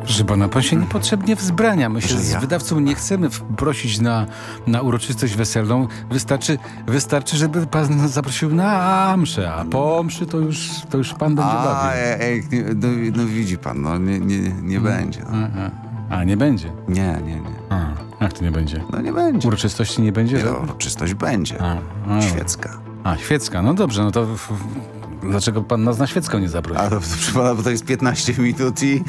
Speaker 13: Proszę pana, pan się niepotrzebnie wzbrania. My się
Speaker 2: Że
Speaker 13: z wydawcą nie chcemy prosić na, na uroczystość weselną. Wystarczy, wystarczy, żeby pan zaprosił na mszę, a po mszy to już, to już pan będzie
Speaker 2: A,
Speaker 13: bawił.
Speaker 2: ej, ej, nie, no, no widzi pan, no nie, nie, nie będzie. No.
Speaker 13: A, a, nie będzie?
Speaker 2: Nie, nie, nie.
Speaker 13: A, jak to nie będzie?
Speaker 2: No nie będzie.
Speaker 13: Uroczystości nie będzie?
Speaker 2: Nie,
Speaker 13: tak?
Speaker 2: uroczystość będzie.
Speaker 13: A, a.
Speaker 2: Świecka.
Speaker 13: A, świecka. No dobrze, no to dlaczego pan nas na świecką nie zaprosił?
Speaker 2: A to, proszę pana, bo to jest 15 minut i,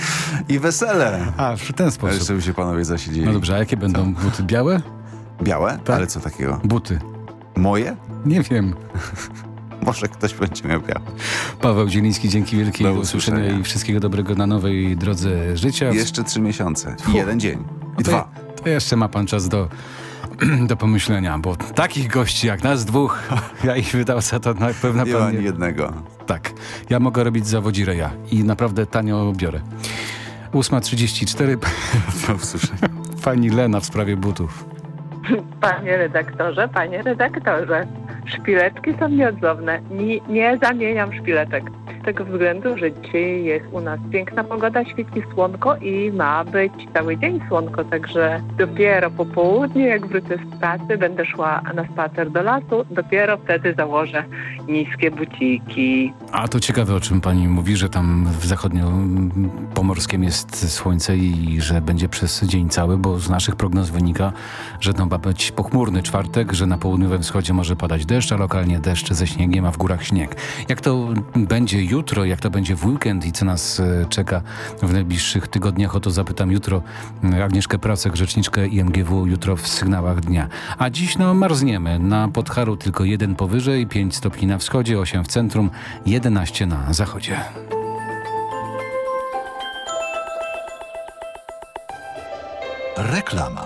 Speaker 2: i wesele.
Speaker 13: A, w ten sposób.
Speaker 2: Ale żeby się panowie zasiedzieli.
Speaker 13: No dobrze, a jakie będą buty? Białe?
Speaker 2: Białe? Ale co takiego?
Speaker 13: Buty.
Speaker 2: Moje?
Speaker 13: Nie wiem.
Speaker 2: Może ktoś będzie miał białe.
Speaker 13: Paweł Zieliński, dzięki wielkie.
Speaker 2: Do
Speaker 13: usłyszenia
Speaker 2: usłyszenia.
Speaker 13: i wszystkiego dobrego na nowej drodze życia.
Speaker 2: Jeszcze trzy miesiące. Jeden dzień. I
Speaker 13: to,
Speaker 2: dwa.
Speaker 13: To jeszcze ma pan czas do, do pomyślenia, bo takich gości jak nas dwóch, ja ich wydawca, to na pewno
Speaker 2: Nie ma ani jednego.
Speaker 13: Tak. Ja mogę robić zawodzi reja i naprawdę tanio biorę. 8.34.
Speaker 2: Do usłyszenia.
Speaker 13: Pani Lena w sprawie butów.
Speaker 22: Panie redaktorze, panie redaktorze, szpileczki są nieodzowne. Nie, nie zamieniam szpileczek. Z tego względu, że dzisiaj jest u nas piękna pogoda, świeci słonko i ma być cały dzień słonko, także dopiero po południu, jak wrócę z pracy, będę szła na spacer do lasu, dopiero wtedy założę niskie buciki.
Speaker 13: A to ciekawe, o czym pani mówi, że tam w zachodnio-pomorskim jest słońce i że będzie przez dzień cały, bo z naszych prognoz wynika, że to ma być pochmurny czwartek, że na południowym wschodzie może padać deszcz, a lokalnie deszcz ze śniegiem, a w górach śnieg. Jak to będzie jutro, jak to będzie w weekend i co nas e, czeka w najbliższych tygodniach, o to zapytam jutro e, Agnieszkę Pracek, rzeczniczkę IMGW, jutro w sygnałach dnia. A dziś no marzniemy. Na Podharu tylko jeden powyżej, 5 stopni na wschodzie, 8 w centrum, 11 na zachodzie.
Speaker 17: Reklama.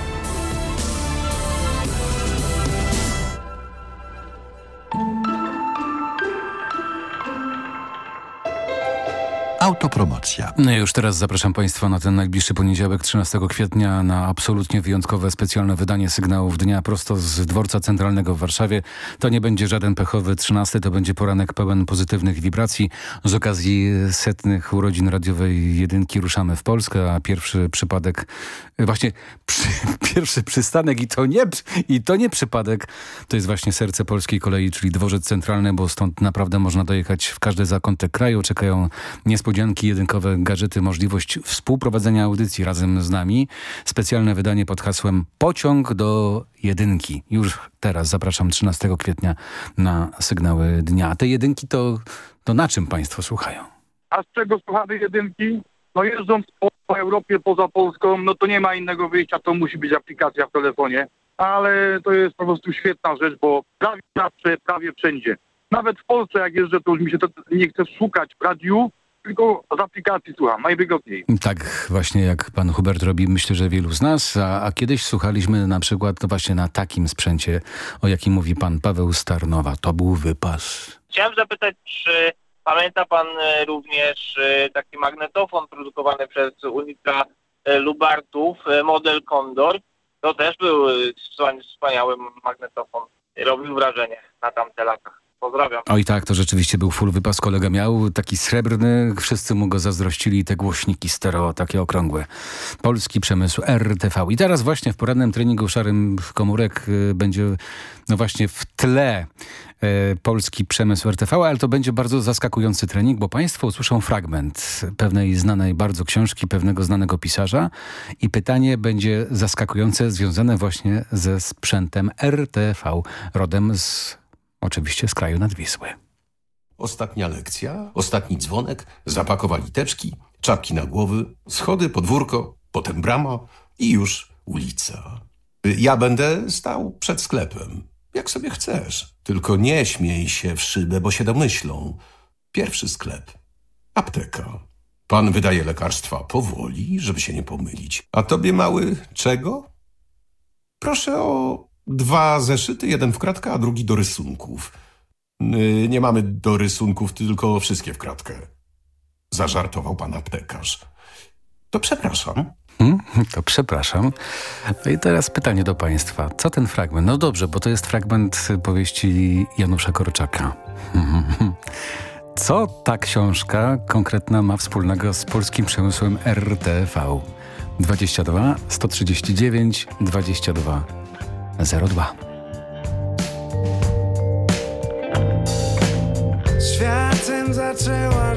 Speaker 17: Autopromocja.
Speaker 13: No już teraz zapraszam Państwa na ten najbliższy poniedziałek, 13 kwietnia, na absolutnie wyjątkowe specjalne wydanie sygnałów dnia prosto z Dworca Centralnego w Warszawie. To nie będzie żaden pechowy 13, to będzie poranek pełen pozytywnych wibracji. Z okazji setnych urodzin radiowej jedynki ruszamy w Polskę, a pierwszy przypadek, właśnie przy, pierwszy przystanek i to, nie, i to nie przypadek, to jest właśnie serce polskiej kolei, czyli Dworzec Centralny, bo stąd naprawdę można dojechać w każdy zakątek kraju. Czekają niespodzianki jedynkowe gadżety, możliwość współprowadzenia audycji razem z nami. Specjalne wydanie pod hasłem Pociąg do jedynki. Już teraz zapraszam 13 kwietnia na sygnały dnia. Te jedynki to, to na czym Państwo słuchają?
Speaker 23: A z czego słuchamy jedynki? No jeżdżąc po Europie, poza Polską, no to nie ma innego wyjścia, to musi być aplikacja w telefonie. Ale to jest po prostu świetna rzecz, bo prawie zawsze, prawie wszędzie. Nawet w Polsce jak jeżdżę, to już mi się to nie chce szukać w radiu, tylko z aplikacji słucham, najwygodniej.
Speaker 13: Tak właśnie jak pan Hubert robi, myślę, że wielu z nas, a, a kiedyś słuchaliśmy na przykład no właśnie na takim sprzęcie, o jakim mówi pan Paweł Starnowa. To był wypas.
Speaker 24: Chciałem zapytać, czy pamięta pan e, również e, taki magnetofon produkowany przez Unika e, Lubartów, model Condor. To też był wspania- wspaniały magnetofon. Robił wrażenie na tamte lata. Pozdrawiam.
Speaker 13: Oj tak, to rzeczywiście był full wypas. Kolega miał taki srebrny, wszyscy mu go zazdrościli, te głośniki stereo, takie okrągłe. Polski przemysł RTV. I teraz właśnie w porannym treningu szarym komórek y, będzie no właśnie w tle y, polski przemysł RTV, ale to będzie bardzo zaskakujący trening, bo państwo usłyszą fragment pewnej znanej bardzo książki, pewnego znanego pisarza i pytanie będzie zaskakujące, związane właśnie ze sprzętem RTV, rodem z Oczywiście z kraju nad Wisły.
Speaker 10: Ostatnia lekcja, ostatni dzwonek, zapakowali teczki, czapki na głowy, schody, podwórko, potem brama i już ulica. Ja będę stał przed sklepem, jak sobie chcesz. Tylko nie śmiej się w szybę, bo się domyślą. Pierwszy sklep. Apteka. Pan wydaje lekarstwa powoli, żeby się nie pomylić. A tobie, mały, czego? Proszę o dwa zeszyty, jeden w kratkę, a drugi do rysunków. Yy, Nie mamy do rysunków, tylko wszystkie w kratkę. Zażartował pan aptekarz. To przepraszam.
Speaker 13: Hmm, to przepraszam. I teraz pytanie do państwa. Co ten fragment? No dobrze, bo to jest fragment powieści Janusza Korczaka. Co ta książka konkretna ma wspólnego z polskim przemysłem RTV? 22 139 22 02
Speaker 25: Światem zaczęła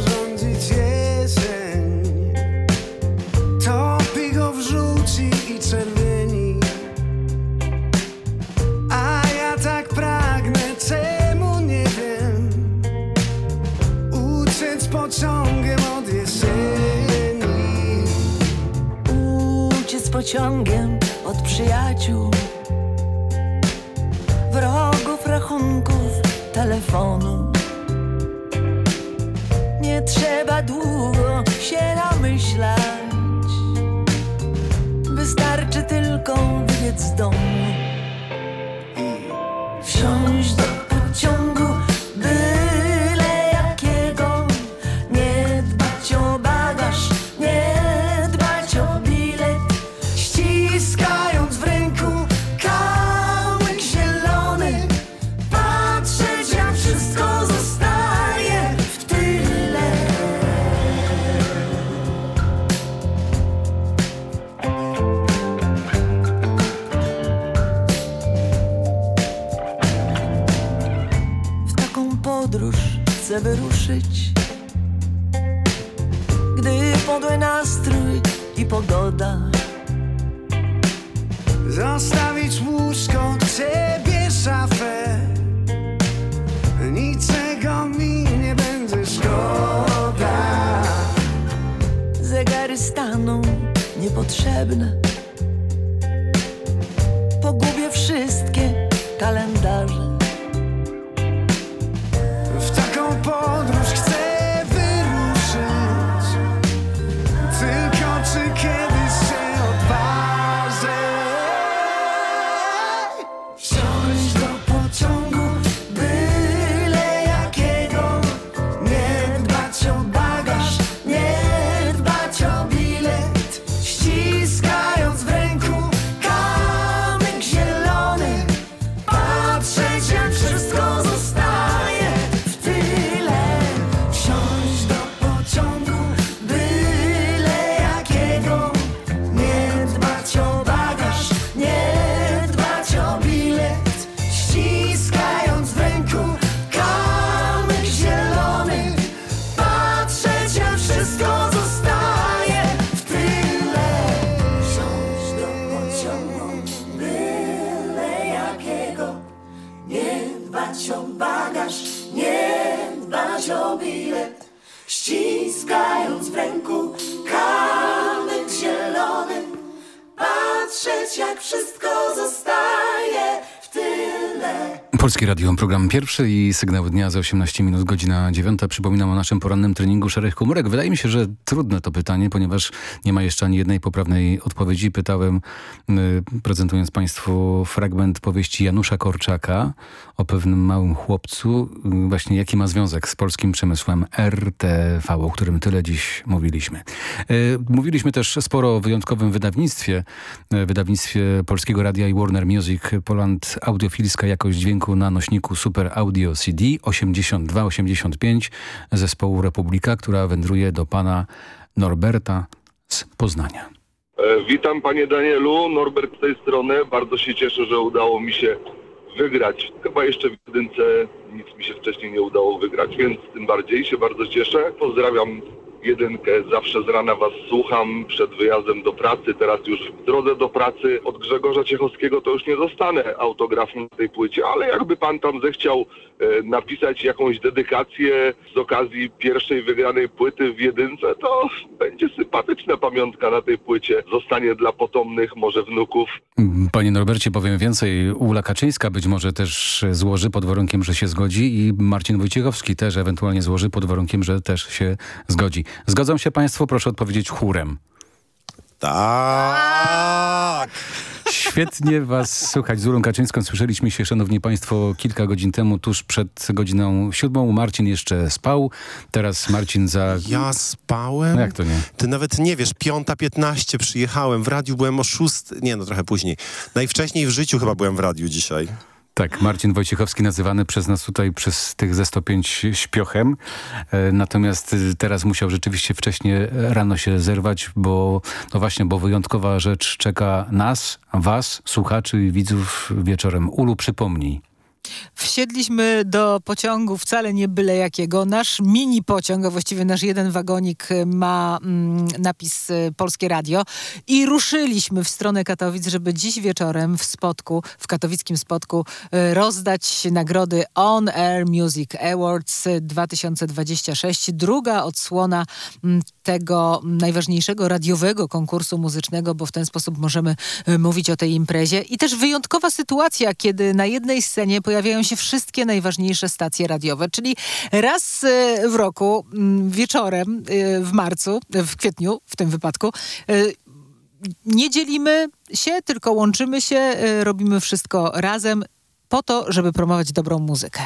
Speaker 13: Program pierwszy i sygnał dnia za 18 minut, godzina 9. Przypominam o naszym porannym treningu Szarych Komórek. Wydaje mi się, że trudne to pytanie, ponieważ nie ma jeszcze ani jednej poprawnej odpowiedzi. Pytałem, y, prezentując Państwu fragment powieści Janusza Korczaka o pewnym małym chłopcu, y, właśnie jaki ma związek z polskim przemysłem RTV, o którym tyle dziś mówiliśmy. Y, Mówiliśmy też sporo o wyjątkowym wydawnictwie, wydawnictwie Polskiego Radia i Warner Music Poland Audiofilska jakość dźwięku na nośniku Super Audio CD 82-85 zespołu Republika, która wędruje do pana Norberta z Poznania.
Speaker 26: E, Witam panie Danielu, Norbert z tej strony. Bardzo się cieszę, że udało mi się wygrać. Chyba jeszcze w jedynce nic mi się wcześniej nie udało wygrać, więc tym bardziej się bardzo cieszę. Pozdrawiam jedynkę, zawsze z rana was słucham przed wyjazdem do pracy, teraz już w drodze do pracy. Od Grzegorza Ciechowskiego to już nie dostanę autografu na tej płycie, ale jakby pan tam zechciał e, napisać jakąś dedykację z okazji pierwszej wygranej płyty w jedynce, to będzie sympatyczna pamiątka na tej płycie. Zostanie dla potomnych, może wnuków.
Speaker 13: Panie Norbercie, powiem więcej. Ula Kaczyńska być może też złoży pod warunkiem, że się zgodzi i Marcin Wojciechowski też ewentualnie złoży pod warunkiem, że też się zgodzi. Zgodzą się państwo? Proszę odpowiedzieć chórem.
Speaker 27: Tak.
Speaker 13: Świetnie was słuchać. Z Ulą Kaczyńską słyszeliśmy się, szanowni państwo, kilka godzin temu, tuż przed godziną siódmą. Marcin jeszcze spał. Teraz Marcin za...
Speaker 27: Ja spałem?
Speaker 13: No jak to nie?
Speaker 27: Ty nawet nie wiesz, piąta piętnaście przyjechałem, w radiu byłem o szóst... Nie, no trochę później. Najwcześniej w życiu chyba byłem w radiu dzisiaj.
Speaker 13: Tak, Marcin Wojciechowski nazywany przez nas tutaj, przez tych ze 105 śpiochem. E, natomiast y, teraz musiał rzeczywiście wcześniej rano się zerwać, bo no właśnie, bo wyjątkowa rzecz czeka nas, was, słuchaczy i widzów wieczorem. Ulu, przypomnij.
Speaker 28: Wsiedliśmy do pociągu wcale nie byle jakiego. Nasz mini pociąg, a właściwie nasz jeden wagonik ma mm, napis y, Polskie Radio i ruszyliśmy w stronę Katowic, żeby dziś wieczorem w spotku, w katowickim spotku y, rozdać nagrody On Air Music Awards 2026. Druga odsłona mm, tego najważniejszego radiowego konkursu muzycznego, bo w ten sposób możemy y, mówić o tej imprezie. I też wyjątkowa sytuacja, kiedy na jednej scenie pojawiają się wszystkie najważniejsze stacje radiowe, czyli raz y, w roku, mm, wieczorem y, w marcu, w kwietniu w tym wypadku, nie dzielimy się, tylko łączymy się, robimy wszystko razem po to, żeby promować dobrą muzykę.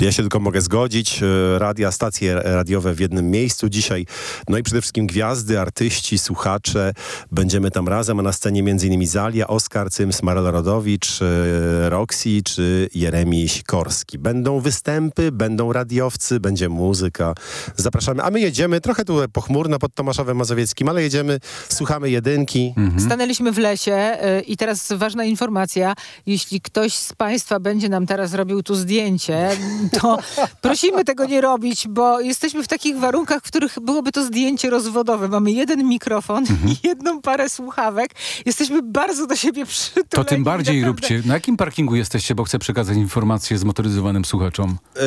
Speaker 27: Ja się tylko mogę zgodzić. E, Radia, stacje radiowe w jednym miejscu dzisiaj. No i przede wszystkim gwiazdy, artyści, słuchacze. Będziemy tam razem, a na scenie m.in. Zalia, Oskar Cyms, Marela Rodowicz, e, Roxy czy Jeremi Sikorski. Będą występy, będą radiowcy, będzie muzyka. Zapraszamy. A my jedziemy trochę tu pochmurno pod Tomaszowem Mazowieckim, ale jedziemy, słuchamy jedynki.
Speaker 28: Stanęliśmy w lesie y, i teraz ważna informacja. Jeśli ktoś z Państwa będzie nam teraz robił tu zdjęcie, to prosimy tego nie robić, bo jesteśmy w takich warunkach, w których byłoby to zdjęcie rozwodowe. Mamy jeden mikrofon i jedną parę słuchawek. Jesteśmy bardzo do siebie przytuleni.
Speaker 13: To tym bardziej
Speaker 28: naprawdę.
Speaker 13: róbcie. Na jakim parkingu jesteście, bo chcę przekazać informację zmotoryzowanym słuchaczom?
Speaker 27: E,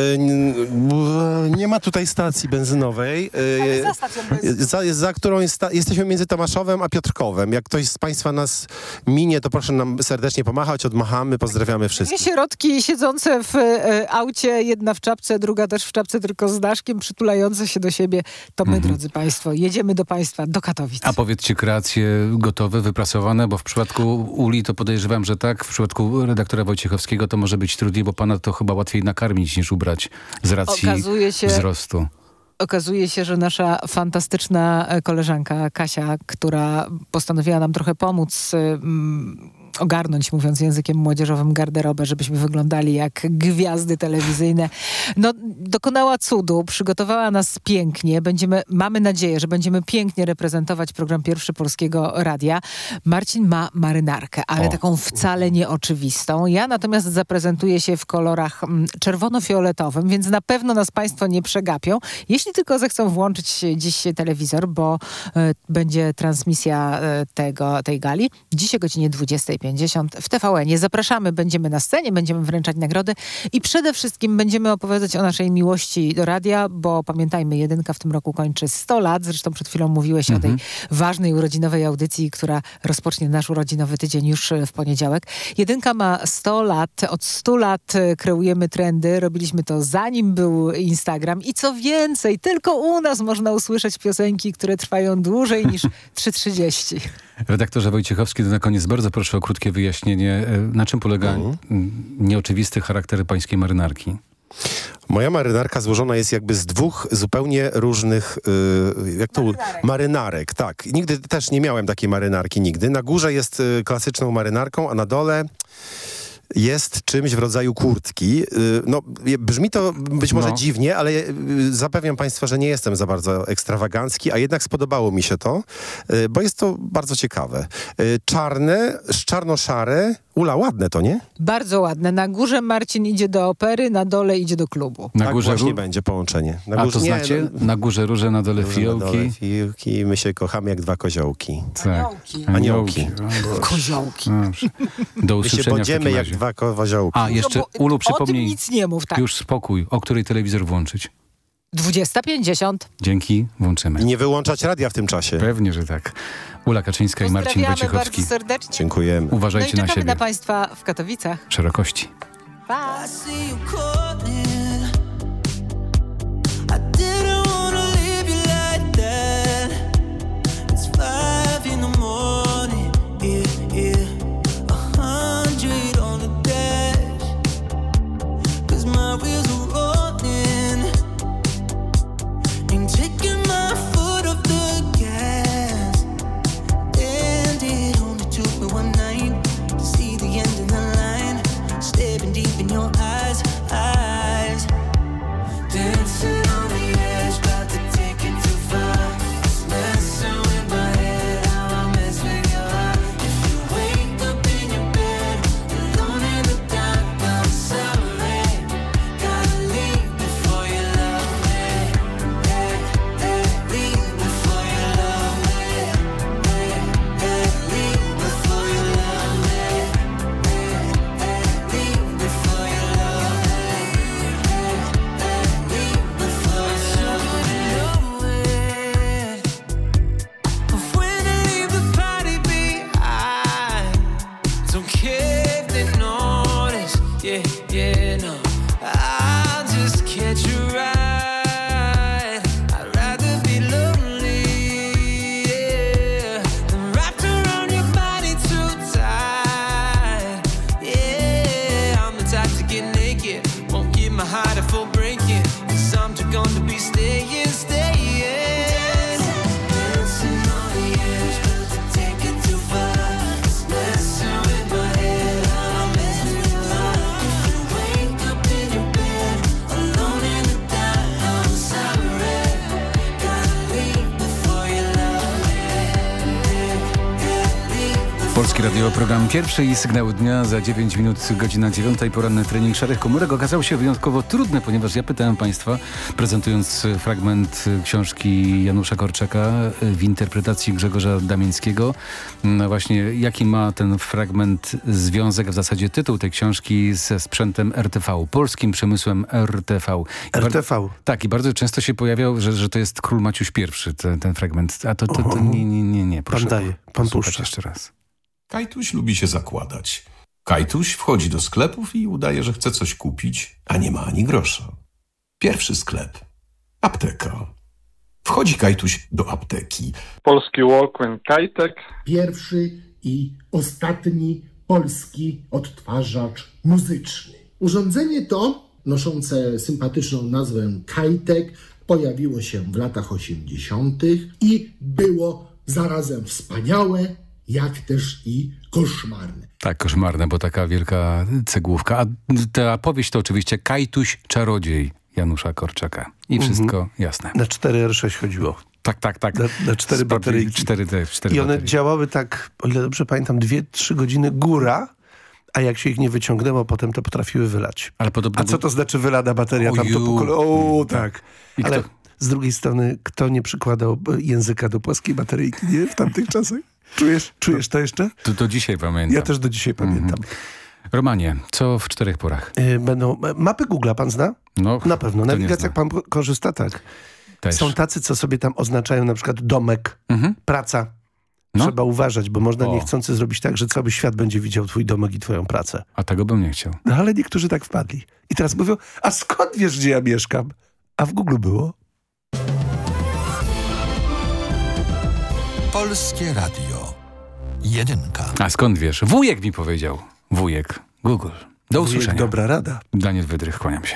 Speaker 27: b- Nie ma tutaj stacji benzynowej. e,
Speaker 28: za stacją
Speaker 27: Za, za którą jest jesteśmy między Tomaszowem a Piotrkowem. Jak ktoś z Państwa nas minie, to proszę nam serdecznie pomachać, odmachamy, pozdrawiamy
Speaker 28: Dwie
Speaker 27: wszystkich.
Speaker 28: sierotki siedzące w e, aucie, jedna w czapce, druga też w czapce, tylko z daszkiem, przytulające się do siebie. To my, drodzy Państwo, jedziemy do Państwa, do Katowic.
Speaker 13: A powiedzcie, kreacje gotowe, wypracowane, bo w przypadku Uli to podejrzewam, że tak, w przypadku redaktora Wojciechowskiego to może być trudniej, bo pana to chyba łatwiej nakarmić niż ubrać z racji
Speaker 28: się-
Speaker 13: wzrostu.
Speaker 28: Okazuje się, że nasza fantastyczna koleżanka Kasia, która postanowiła nam trochę pomóc ogarnąć, mówiąc językiem młodzieżowym, garderobę, żebyśmy wyglądali jak gwiazdy telewizyjne, no dokonała cudu, przygotowała nas pięknie. Będziemy, mamy nadzieję, że będziemy pięknie reprezentować program Pierwszy Polskiego Radia. Marcin ma marynarkę, ale
Speaker 13: O.
Speaker 28: taką wcale nieoczywistą. Ja natomiast zaprezentuję się w kolorach mm, czerwono-fioletowym, więc na pewno nas Państwo nie przegapią. Jeśli tylko zechcą włączyć dziś telewizor, bo e, będzie transmisja e, tego, tej gali. Dziś o godzinie 20.50 w TVN-ie. Zapraszamy, będziemy na scenie, będziemy wręczać nagrody i przede wszystkim będziemy opowiadać o naszej miłości do radia, bo pamiętajmy, jedynka w tym roku kończy 100 lat. Zresztą przed chwilą mówiłeś o tej ważnej urodzinowej audycji, która rozpocznie nasz urodzinowy tydzień już e, w poniedziałek. Jedynka ma 100 lat. Od 100 lat e, kreujemy trendy. Robiliśmy to zanim był Instagram. I co więcej, tylko u nas można usłyszeć piosenki, które trwają dłużej niż 3.30.
Speaker 13: Redaktorze Wojciechowski, to na koniec bardzo proszę o krótkie wyjaśnienie, e, na czym polega
Speaker 27: Mhm.
Speaker 13: nieoczywisty charakter pańskiej marynarki?
Speaker 27: Moja marynarka złożona jest jakby z dwóch zupełnie różnych, y, jak to, marynarek. marynarek. Tak, nigdy też nie miałem takiej marynarki nigdy. Na górze jest y, klasyczną marynarką, a na dole jest czymś w rodzaju kurtki. Y, No, brzmi to być może
Speaker 13: No.
Speaker 27: dziwnie, ale y, zapewniam Państwa, że nie jestem za bardzo ekstrawagancki, a jednak spodobało mi się to, y, bo jest to bardzo ciekawe. Czarne, czarno-szare. Ula, ładne to, nie?
Speaker 28: Bardzo ładne. Na górze Marcin idzie do opery, na dole idzie do klubu.
Speaker 13: Na
Speaker 27: tak
Speaker 13: górze
Speaker 27: właśnie
Speaker 13: ró-
Speaker 27: będzie połączenie. Na
Speaker 13: A
Speaker 27: górze,
Speaker 13: to
Speaker 27: nie,
Speaker 13: znacie?
Speaker 27: no-
Speaker 13: Na górze róże, na dole
Speaker 27: Róże na dole
Speaker 13: fiołki.
Speaker 27: Fiołki, my się kochamy jak dwa koziołki.
Speaker 13: Tak.
Speaker 27: Aniołki.
Speaker 28: Koziołki.
Speaker 13: Dobrze. Do
Speaker 27: My się
Speaker 13: usłyszenia w
Speaker 27: bodziemy
Speaker 13: takim
Speaker 27: jak. Dwa koziołki.
Speaker 13: A, jeszcze
Speaker 28: No
Speaker 13: Ulu,
Speaker 28: o tym
Speaker 13: przypomnij.
Speaker 28: nic nie mów, tak.
Speaker 13: Już spokój. O której telewizor włączyć?
Speaker 28: 20.50.
Speaker 13: Dzięki, włączymy.
Speaker 27: I nie wyłączać radia w tym czasie.
Speaker 13: Pewnie, że tak. Ula Kaczyńska i Marcin Wojciechowski.
Speaker 28: bardzo serdecznie.
Speaker 27: Dziękujemy.
Speaker 28: No i
Speaker 13: Uważajcie na
Speaker 28: czekamy
Speaker 13: siebie.
Speaker 28: na Państwa w Katowicach.
Speaker 13: Szerokości.
Speaker 28: Pa!
Speaker 29: 21 i
Speaker 18: sygnał dnia za 9 minut, godzina 9, poranny trening Szarych Komórek okazał się wyjątkowo trudny, ponieważ ja pytałem Państwa, prezentując fragment książki Janusza Korczaka w interpretacji Grzegorza Damińskiego, no właśnie jaki ma ten fragment związek, w zasadzie tytuł tej książki ze sprzętem RTV, polskim przemysłem RTV. I
Speaker 30: RTV.
Speaker 18: Tak i bardzo często się pojawiał, że, że to jest Król Maciuś I, ten, ten fragment, a to, to, to, to nie, nie, nie, nie. Proszę,
Speaker 30: pan daje, pan puszcza.
Speaker 18: jeszcze raz.
Speaker 10: Kajtuś lubi się zakładać. Kajtuś wchodzi do sklepów i udaje, że chce coś kupić, a nie ma ani grosza. Pierwszy sklep. Apteka. Wchodzi Kajtuś do apteki.
Speaker 31: Polski Walkman Kajtek.
Speaker 11: Pierwszy i ostatni polski odtwarzacz muzyczny. Urządzenie to, noszące sympatyczną nazwę Kajtek, pojawiło się w latach 80. i było zarazem wspaniałe, jak też i koszmarne.
Speaker 18: Tak, koszmarne, bo taka wielka cegłówka. A ta powieść to oczywiście Kajtuś Czarodziej Janusza Korczaka. I
Speaker 30: Mhm.
Speaker 18: wszystko jasne.
Speaker 30: Na 4R6 chodziło.
Speaker 18: Tak, tak, tak.
Speaker 30: Na, na cztery bateryjki.
Speaker 18: Cztery, te, cztery
Speaker 30: I one
Speaker 18: baterie.
Speaker 30: działały tak, o ile dobrze pamiętam, 2-3 godziny góra, a jak się ich nie wyciągnęło, potem to potrafiły wylać.
Speaker 18: Ale podobno...
Speaker 30: A co to znaczy wylana bateria? Tam to
Speaker 18: Oju.
Speaker 30: po kolei... O, tak.
Speaker 18: I
Speaker 30: Ale
Speaker 18: kto-
Speaker 30: z drugiej strony, kto nie przykładał języka do płaskiej bateryjki, nie? W tamtych czasach? Czujesz, czujesz to jeszcze?
Speaker 18: To, to dzisiaj pamiętam.
Speaker 30: Ja też do dzisiaj pamiętam.
Speaker 18: Romanie, co w czterech porach?
Speaker 30: Y, Będą mapy Google'a, pan zna?
Speaker 18: No,
Speaker 30: Na pewno.
Speaker 18: zna?
Speaker 30: pan korzysta, tak.
Speaker 18: Też.
Speaker 30: Są tacy, co sobie tam oznaczają na przykład domek,
Speaker 18: Mhm.
Speaker 30: praca.
Speaker 18: No.
Speaker 30: Trzeba uważać, bo można
Speaker 18: O.
Speaker 30: niechcący zrobić tak, że cały świat będzie widział twój domek i twoją pracę.
Speaker 18: A tego bym nie chciał.
Speaker 30: No ale niektórzy tak wpadli. I teraz mówią, a skąd wiesz, gdzie ja mieszkam? A w Google było.
Speaker 32: Polskie Radio. Jedynka.
Speaker 18: A skąd wiesz? Wujek mi powiedział. Wujek. Google. Do
Speaker 30: Wujek,
Speaker 18: usłyszenia.
Speaker 30: dobra rada.
Speaker 18: Daniel Wydrych, kłaniam się.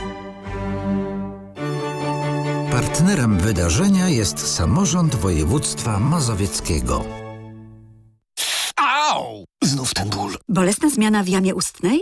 Speaker 33: Partnerem wydarzenia jest samorząd województwa mazowieckiego.
Speaker 34: Au! Znów ten ból.
Speaker 35: Bolesna zmiana w jamie ustnej?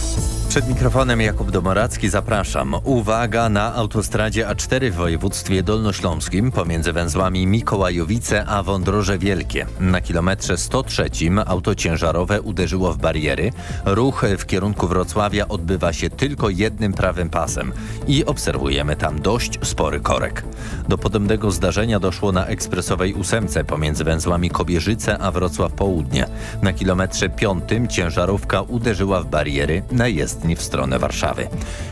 Speaker 36: Przed mikrofonem Jakub Domoracki zapraszam. Uwaga na autostradzie A4 w województwie dolnośląskim pomiędzy węzłami Mikołajowice a Wądroże Wielkie. Na kilometrze 103 auto ciężarowe uderzyło w bariery. Ruch w kierunku Wrocławia odbywa się tylko jednym prawym pasem i obserwujemy tam dość spory korek. Do podobnego zdarzenia doszło na ekspresowej ósemce pomiędzy węzłami Kobierzyce a Wrocław Południe. Na kilometrze piątym ciężarówka uderzyła w bariery na w stronę Warszawy.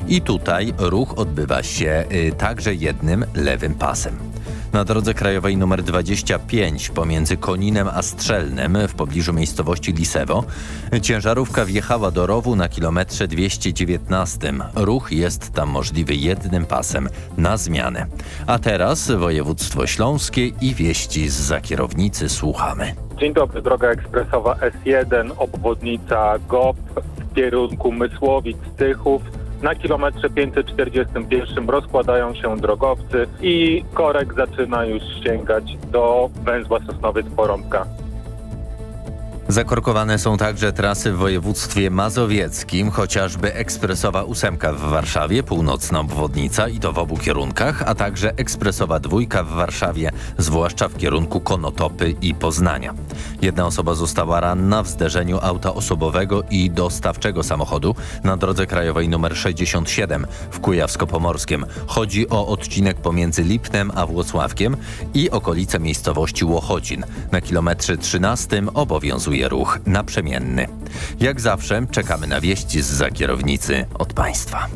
Speaker 36: I tutaj ruch odbywa się y, także jednym lewym pasem. Na drodze krajowej nr 25 pomiędzy Koninem a Strzelnem w pobliżu miejscowości Lisewo ciężarówka wjechała do rowu na kilometrze 219. Ruch jest tam możliwy jednym pasem na zmianę. A teraz województwo śląskie i wieści z kierownicy słuchamy.
Speaker 37: Dzień dobry, droga ekspresowa S1, obwodnica GOP kierunku Mysłowic, Tychów. Na kilometrze 541 rozkładają się drogowcy i korek zaczyna już sięgać do węzła Sosnowiec-Porąbka.
Speaker 36: Zakorkowane są także trasy w województwie mazowieckim, chociażby ekspresowa ósemka w Warszawie, północna obwodnica i to w obu kierunkach, a także ekspresowa dwójka w Warszawie, zwłaszcza w kierunku Konotopy i Poznania. Jedna osoba została ranna w zderzeniu auta osobowego i dostawczego samochodu na drodze krajowej nr 67 w Kujawsko-Pomorskiem. Chodzi o odcinek pomiędzy Lipnem a Włocławkiem i okolice miejscowości Łochodzin. Na kilometrze 13 obowiązuje ruch naprzemienny. Jak zawsze czekamy na wieści z za kierownicy od Państwa.